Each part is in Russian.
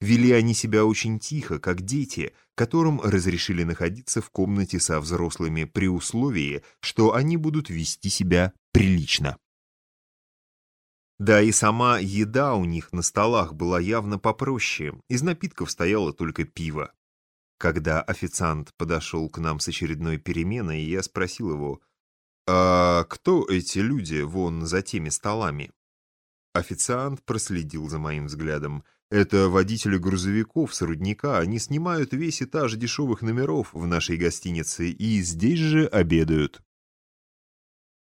Вели они себя очень тихо, как дети, которым разрешили находиться в комнате со взрослыми при условии, что они будут вести себя прилично. Да и сама еда у них на столах была явно попроще, из напитков стояло только пиво. Когда официант подошел к нам с очередной переменой, я спросил его, «А кто эти люди вон за теми столами?» Официант проследил за моим взглядом. «Это водители грузовиков с рудника. Они снимают весь этаж дешевых номеров в нашей гостинице и здесь же обедают».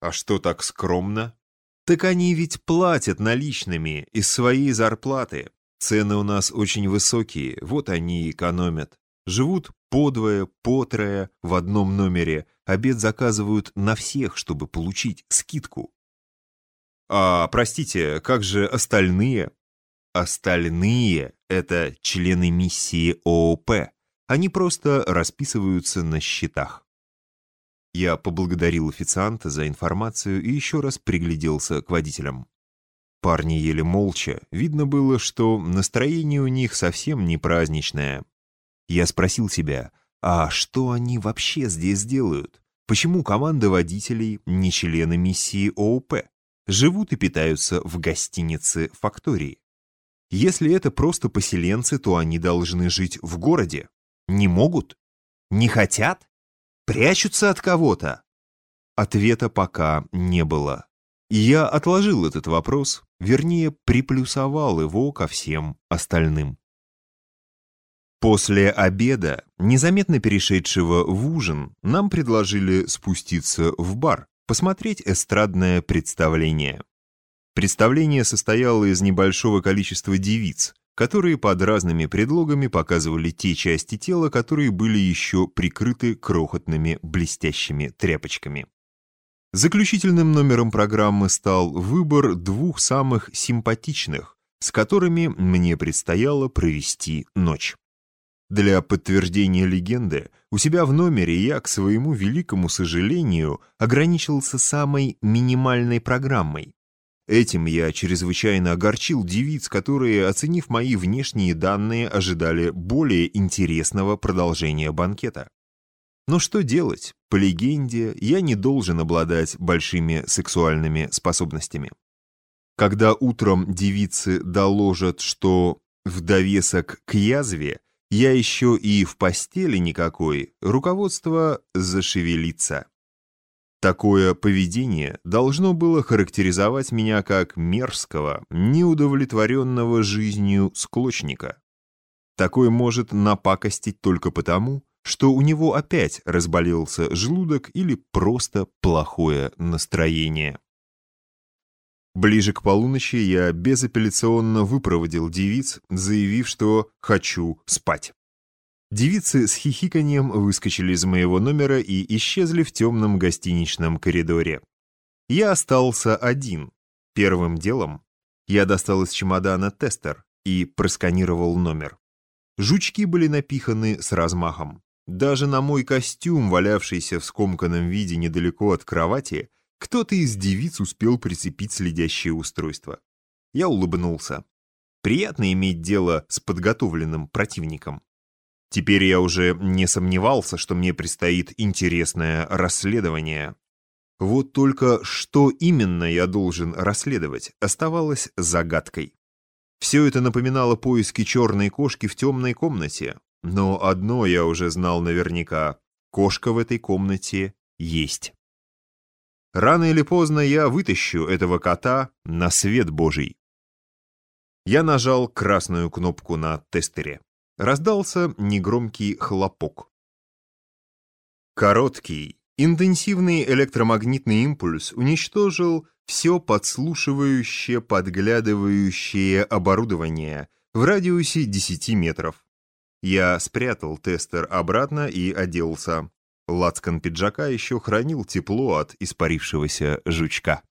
«А что так скромно?» «Так они ведь платят наличными из своей зарплаты. Цены у нас очень высокие, вот они и экономят. Живут подвое, потрое в одном номере, обед заказывают на всех, чтобы получить скидку. А, простите, как же остальные? Остальные — это члены миссии ООП. Они просто расписываются на счетах. Я поблагодарил официанта за информацию и еще раз пригляделся к водителям. Парни ели молча. Видно было, что настроение у них совсем не праздничное. Я спросил себя, а что они вообще здесь делают? Почему команда водителей не члены миссии ООП? Живут и питаются в гостинице «Фактории». Если это просто поселенцы, то они должны жить в городе. Не могут? Не хотят? Прячутся от кого-то? Ответа пока не было. И я отложил этот вопрос, вернее, приплюсовал его ко всем остальным. После обеда, незаметно перешедшего в ужин, нам предложили спуститься в бар, посмотреть эстрадное представление. Представление состояло из небольшого количества девиц, которые под разными предлогами показывали те части тела, которые были еще прикрыты крохотными блестящими тряпочками. Заключительным номером программы стал выбор двух самых симпатичных, с которыми мне предстояло провести ночь. Для подтверждения легенды у себя в номере я, к своему великому сожалению, ограничился самой минимальной программой. Этим я чрезвычайно огорчил девиц, которые, оценив мои внешние данные, ожидали более интересного продолжения банкета. Но что делать? По легенде, я не должен обладать большими сексуальными способностями. Когда утром девицы доложат, что в довесок к язве я еще и в постели никакой, руководство зашевелится. Такое поведение должно было характеризовать меня как мерзкого, неудовлетворенного жизнью склочника. Такой может напакостить только потому, что у него опять разболелся желудок или просто плохое настроение. Ближе к полуночи я безапелляционно выпроводил девиц, заявив, что хочу спать. Девицы с хихиканьем выскочили из моего номера и исчезли в темном гостиничном коридоре. Я остался один. Первым делом я достал из чемодана тестер и просканировал номер. Жучки были напиханы с размахом. Даже на мой костюм, валявшийся в скомканном виде недалеко от кровати, кто-то из девиц успел прицепить следящее устройство. Я улыбнулся. Приятно иметь дело с подготовленным противником. Теперь я уже не сомневался, что мне предстоит интересное расследование. Вот только что именно я должен расследовать, оставалось загадкой. Все это напоминало поиски черной кошки в темной комнате. Но одно я уже знал наверняка. Кошка в этой комнате есть. Рано или поздно я вытащу этого кота на свет Божий. Я нажал красную кнопку на тестере. Раздался негромкий хлопок. Короткий, интенсивный электромагнитный импульс уничтожил все подслушивающее, подглядывающее оборудование в радиусе 10 метров. Я спрятал тестер обратно и оделся. Лацкан пиджака еще хранил тепло от испарившегося жучка.